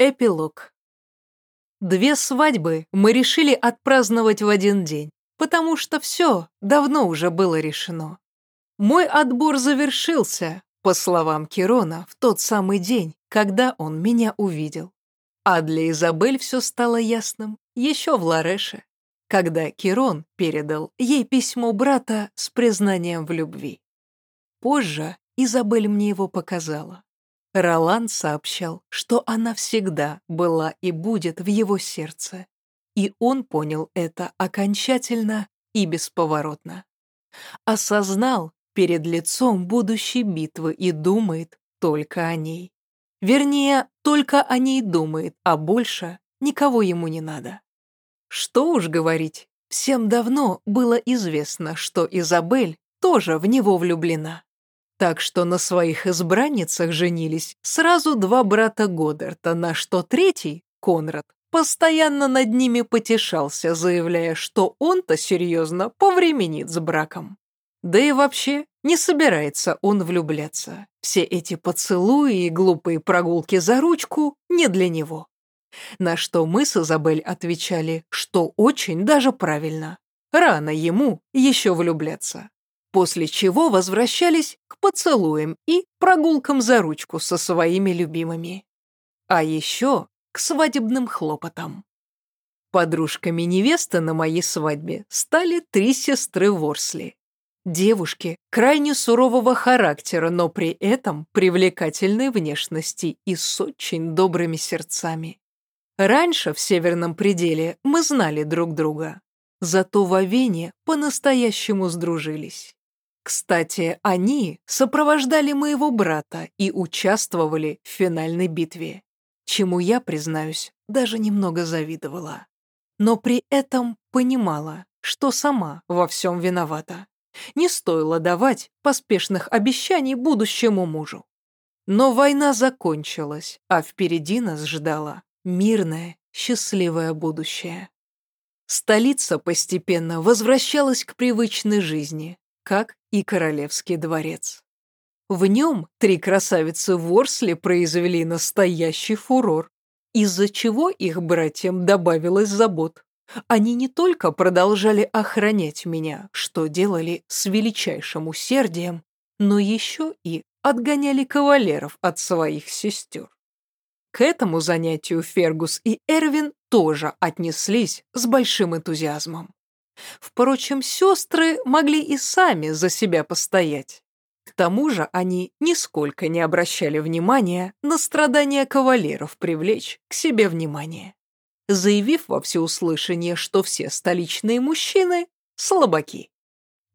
Эпилог. Две свадьбы мы решили отпраздновать в один день, потому что все давно уже было решено. Мой отбор завершился, по словам Кирона, в тот самый день, когда он меня увидел. А для Изабель все стало ясным еще в Лареше, когда Кирон передал ей письмо брата с признанием в любви. Позже Изабель мне его показала. Ролан сообщал, что она всегда была и будет в его сердце. И он понял это окончательно и бесповоротно. Осознал перед лицом будущей битвы и думает только о ней. Вернее, только о ней думает, а больше никого ему не надо. Что уж говорить, всем давно было известно, что Изабель тоже в него влюблена. Так что на своих избранницах женились сразу два брата Годдарта, на что третий, Конрад, постоянно над ними потешался, заявляя, что он-то серьезно повременит с браком. Да и вообще, не собирается он влюбляться. Все эти поцелуи и глупые прогулки за ручку не для него. На что мы с Изабель отвечали, что очень даже правильно. Рано ему еще влюбляться после чего возвращались к поцелуям и прогулкам за ручку со своими любимыми. А еще к свадебным хлопотам. Подружками невесты на моей свадьбе стали три сестры Ворсли. Девушки крайне сурового характера, но при этом привлекательной внешности и с очень добрыми сердцами. Раньше в Северном пределе мы знали друг друга, зато в Авене по-настоящему сдружились. Кстати, они сопровождали моего брата и участвовали в финальной битве, чему я, признаюсь, даже немного завидовала. Но при этом понимала, что сама во всем виновата. Не стоило давать поспешных обещаний будущему мужу. Но война закончилась, а впереди нас ждало мирное, счастливое будущее. Столица постепенно возвращалась к привычной жизни, как и королевский дворец. В нем три красавицы Ворсли произвели настоящий фурор, из-за чего их братьям добавилось забот. Они не только продолжали охранять меня, что делали с величайшим усердием, но еще и отгоняли кавалеров от своих сестер. К этому занятию Фергус и Эрвин тоже отнеслись с большим энтузиазмом. Впрочем, сестры могли и сами за себя постоять. К тому же они нисколько не обращали внимания на страдания кавалеров привлечь к себе внимание, заявив во всеуслышание, что все столичные мужчины – слабаки.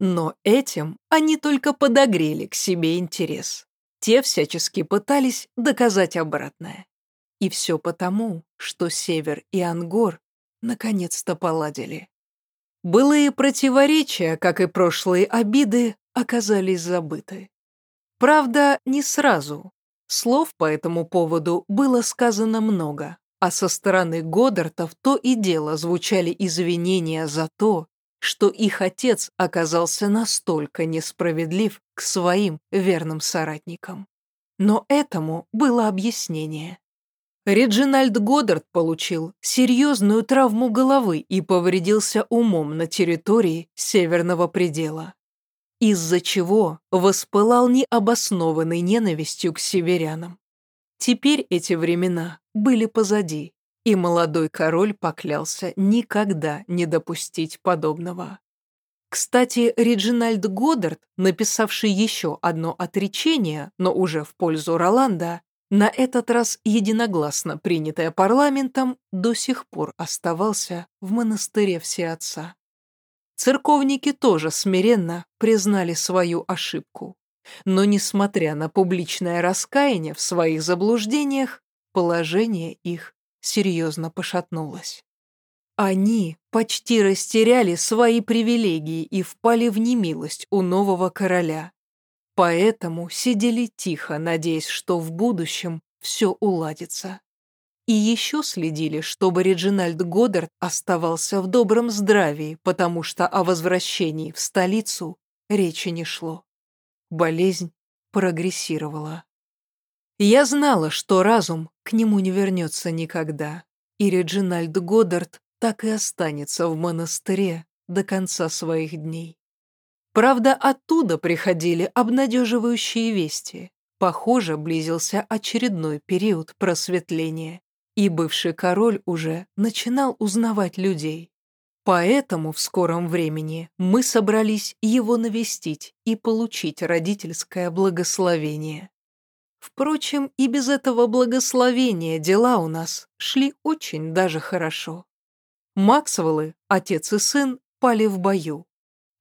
Но этим они только подогрели к себе интерес. Те всячески пытались доказать обратное. И все потому, что Север и Ангор наконец-то поладили. Былые противоречия, как и прошлые обиды, оказались забыты. Правда, не сразу. Слов по этому поводу было сказано много, а со стороны Годдартов то и дело звучали извинения за то, что их отец оказался настолько несправедлив к своим верным соратникам. Но этому было объяснение. Реджинальд Годдард получил серьезную травму головы и повредился умом на территории Северного предела, из-за чего воспылал необоснованной ненавистью к северянам. Теперь эти времена были позади, и молодой король поклялся никогда не допустить подобного. Кстати, Реджинальд Годдард, написавший еще одно отречение, но уже в пользу Роланда, на этот раз единогласно принятое парламентом, до сих пор оставался в монастыре Всеотца. Церковники тоже смиренно признали свою ошибку. Но, несмотря на публичное раскаяние в своих заблуждениях, положение их серьезно пошатнулось. Они почти растеряли свои привилегии и впали в немилость у нового короля, Поэтому сидели тихо, надеясь, что в будущем все уладится. И еще следили, чтобы Реджинальд Годдард оставался в добром здравии, потому что о возвращении в столицу речи не шло. Болезнь прогрессировала. Я знала, что разум к нему не вернется никогда, и Реджинальд Годдард так и останется в монастыре до конца своих дней. Правда, оттуда приходили обнадеживающие вести. Похоже, близился очередной период просветления, и бывший король уже начинал узнавать людей. Поэтому в скором времени мы собрались его навестить и получить родительское благословение. Впрочем, и без этого благословения дела у нас шли очень даже хорошо. Максвеллы, отец и сын, пали в бою.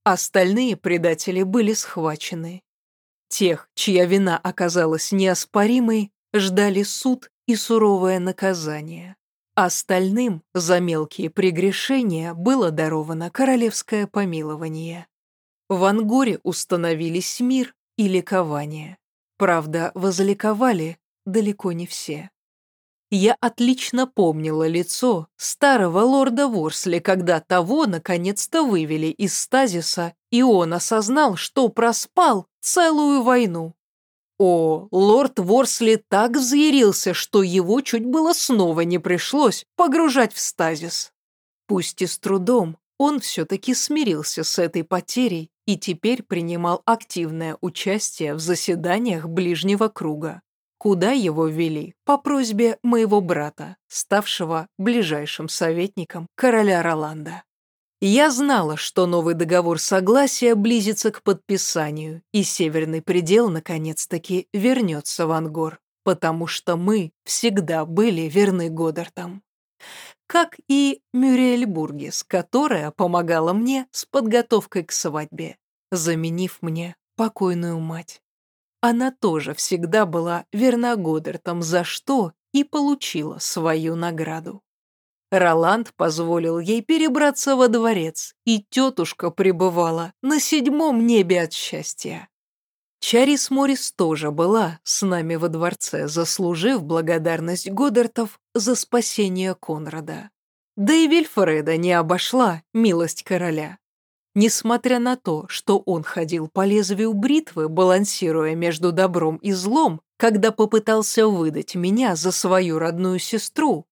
Остальные предатели были схвачены. Тех, чья вина оказалась неоспоримой, ждали суд и суровое наказание. Остальным за мелкие прегрешения было даровано королевское помилование. В Ангоре установились мир и ликование. Правда, возликовали далеко не все. Я отлично помнила лицо старого лорда Ворсли, когда того наконец-то вывели из стазиса, и он осознал, что проспал целую войну. О, лорд Ворсли так взъярился, что его чуть было снова не пришлось погружать в стазис. Пусть и с трудом, он все-таки смирился с этой потерей и теперь принимал активное участие в заседаниях ближнего круга куда его ввели по просьбе моего брата, ставшего ближайшим советником короля Роланда. Я знала, что новый договор согласия близится к подписанию, и северный предел наконец-таки вернется в Ангор, потому что мы всегда были верны Годдартам. Как и Мюриэль Бургис, которая помогала мне с подготовкой к свадьбе, заменив мне покойную мать. Она тоже всегда была верна Годдартам, за что и получила свою награду. Роланд позволил ей перебраться во дворец, и тетушка пребывала на седьмом небе от счастья. Чарис Морис тоже была с нами во дворце, заслужив благодарность Годдартов за спасение Конрада. Да и Вильфреда не обошла милость короля. Несмотря на то, что он ходил по лезвию бритвы, балансируя между добром и злом, когда попытался выдать меня за свою родную сестру,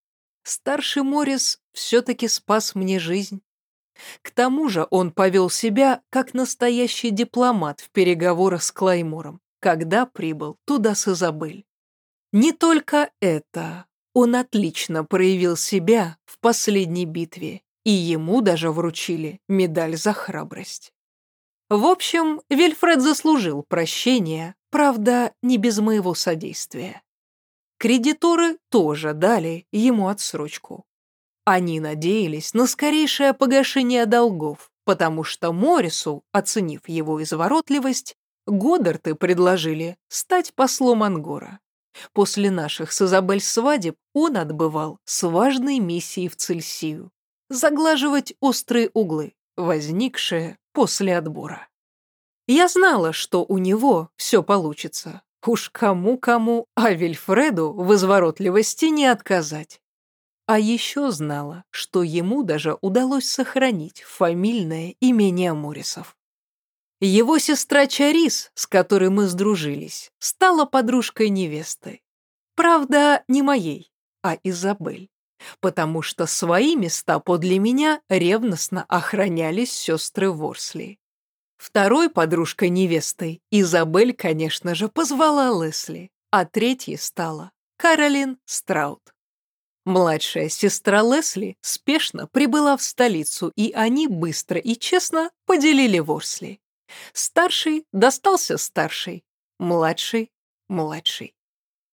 старший Морис все-таки спас мне жизнь. К тому же он повел себя как настоящий дипломат в переговорах с Клаймором, когда прибыл туда с Изабель. Не только это, он отлично проявил себя в последней битве и ему даже вручили медаль за храбрость. В общем, Вильфред заслужил прощения, правда, не без моего содействия. Кредиторы тоже дали ему отсрочку. Они надеялись на скорейшее погашение долгов, потому что Моррису, оценив его изворотливость, Годдарты предложили стать послом Ангора. После наших с Изабель свадеб он отбывал с важной миссией в Цельсию заглаживать острые углы, возникшие после отбора. Я знала, что у него все получится. Уж кому-кому, а Вильфреду в изворотливости не отказать. А еще знала, что ему даже удалось сохранить фамильное имение Морисов. Его сестра Чарис, с которой мы сдружились, стала подружкой невесты. Правда, не моей, а Изабель потому что свои места подле меня ревностно охранялись сестры Ворсли. Второй подружкой невесты Изабель, конечно же, позвала Лесли, а третьей стала Каролин Страут. Младшая сестра Лесли спешно прибыла в столицу, и они быстро и честно поделили Ворсли. Старший достался старший, младший – младший.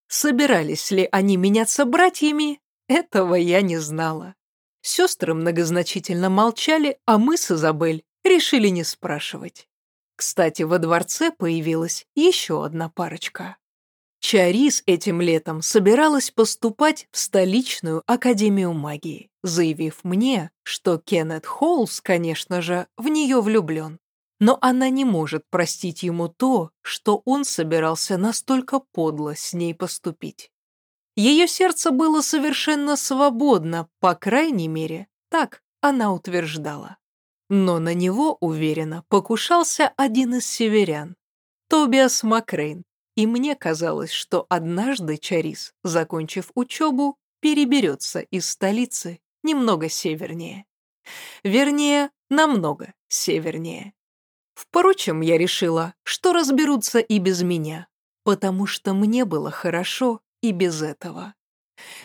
Собирались ли они меняться братьями, этого я не знала. Сестры многозначительно молчали, а мы с Изабель решили не спрашивать. Кстати, во дворце появилась еще одна парочка. Чарис этим летом собиралась поступать в столичную академию магии, заявив мне, что Кеннет Холлс, конечно же, в нее влюблен. Но она не может простить ему то, что он собирался настолько подло с ней поступить. Ее сердце было совершенно свободно, по крайней мере, так она утверждала. Но на него, уверенно, покушался один из северян, Тобиас Макрейн, И мне казалось, что однажды Чарис, закончив учебу, переберется из столицы немного севернее. Вернее, намного севернее. Впрочем, я решила, что разберутся и без меня, потому что мне было хорошо и без этого.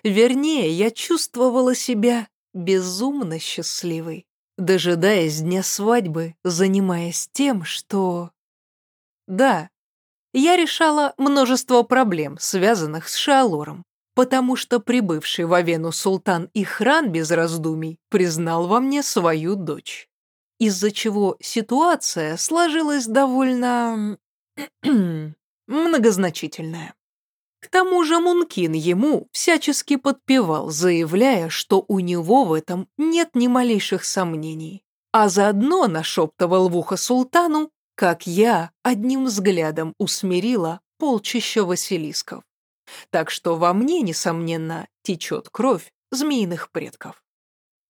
Вернее, я чувствовала себя безумно счастливой, дожидаясь дня свадьбы, занимаясь тем, что... Да, я решала множество проблем, связанных с Шаолором, потому что прибывший в Авену султан Ихран без раздумий признал во мне свою дочь, из-за чего ситуация сложилась довольно... многозначительная. К тому же Мункин ему всячески подпевал, заявляя, что у него в этом нет ни малейших сомнений, а заодно нашептывал в ухо султану, как я одним взглядом усмирила полчища василисков. Так что во мне, несомненно, течет кровь змеиных предков.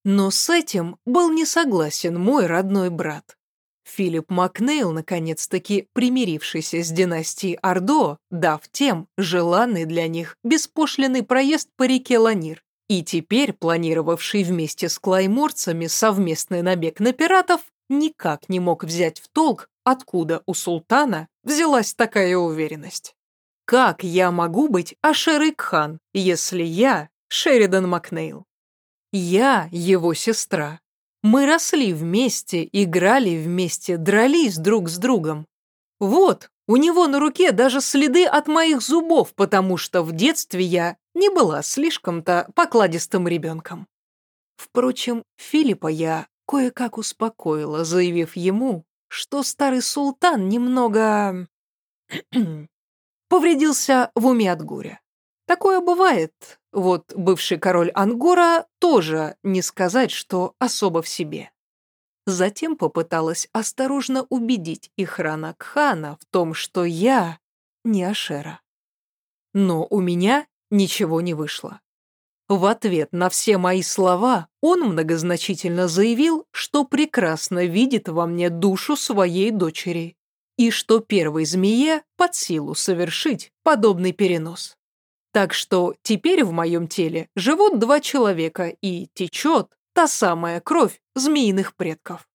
Но с этим был не согласен мой родной брат. Филипп Макнейл, наконец-таки примирившийся с династией Ордо, дав тем желанный для них беспошлиный проезд по реке Ланир, и теперь планировавший вместе с клайморцами совместный набег на пиратов, никак не мог взять в толк, откуда у султана взялась такая уверенность. Как я могу быть Ашерик Хан, если я Шеридан Макнейл? Я его сестра, мы росли вместе, играли вместе, дрались друг с другом. Вот, у него на руке даже следы от моих зубов, потому что в детстве я не была слишком-то покладистым ребенком. Впрочем, Филиппа я кое-как успокоила, заявив ему, что старый султан немного... повредился в уме от горя. Такое бывает. Вот бывший король Ангора тоже не сказать, что особо в себе. Затем попыталась осторожно убедить Ихрана Кхана в том, что я не Ашера. Но у меня ничего не вышло. В ответ на все мои слова он многозначительно заявил, что прекрасно видит во мне душу своей дочери и что первой змее под силу совершить подобный перенос. Так что теперь в моем теле живут два человека и течет та самая кровь змеиных предков.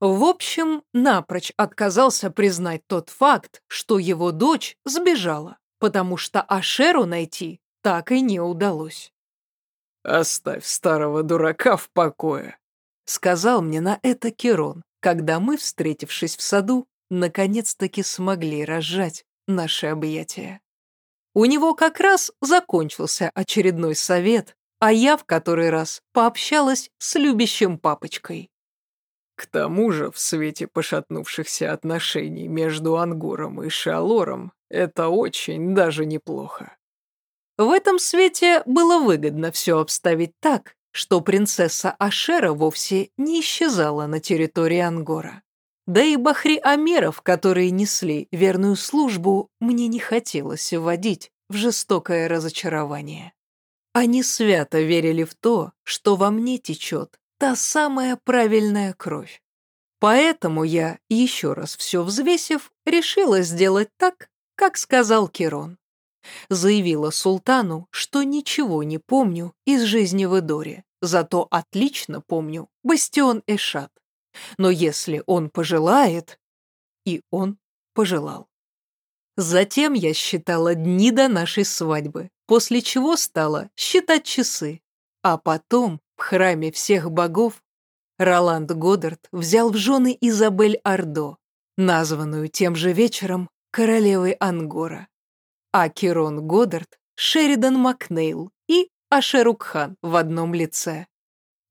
В общем, напрочь отказался признать тот факт, что его дочь сбежала, потому что Ашеру найти так и не удалось. «Оставь старого дурака в покое», — сказал мне на это Керон, когда мы, встретившись в саду, наконец-таки смогли разжать наши объятия. У него как раз закончился очередной совет, а я в который раз пообщалась с любящим папочкой. К тому же, в свете пошатнувшихся отношений между Ангором и Шалором, это очень даже неплохо. В этом свете было выгодно все обставить так, что принцесса Ашера вовсе не исчезала на территории Ангора. Да и бахри-амеров, которые несли верную службу, мне не хотелось вводить в жестокое разочарование. Они свято верили в то, что во мне течет та самая правильная кровь. Поэтому я, еще раз все взвесив, решила сделать так, как сказал Кирон. Заявила султану, что ничего не помню из жизни в Эдоре, зато отлично помню бастион Эшат. Но если он пожелает... И он пожелал. Затем я считала дни до нашей свадьбы, после чего стала считать часы. А потом в храме всех богов Роланд Годдард взял в жены Изабель Ардо, названную тем же вечером королевой Ангора. А Кирон Годдард, Шеридан Макнейл и Ашерукхан в одном лице.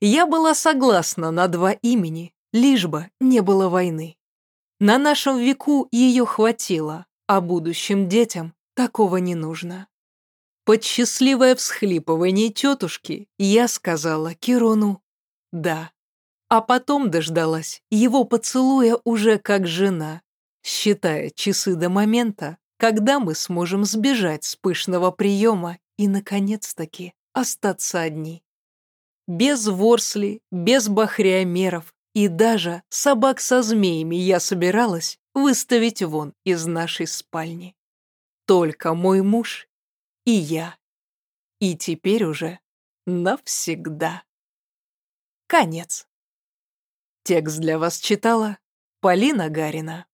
Я была согласна на два имени, лишь бы не было войны. На нашем веку ее хватило, а будущим детям такого не нужно. Под счастливое всхлипывание тетушки я сказала Кирону «да», а потом дождалась его поцелуя уже как жена, считая часы до момента, когда мы сможем сбежать с пышного приема и, наконец-таки, остаться одни. Без ворсли, без бахриомеров, и даже собак со змеями я собиралась выставить вон из нашей спальни. только мой муж и я. И теперь уже навсегда. Конец. Текст для вас читала Полина Гарина.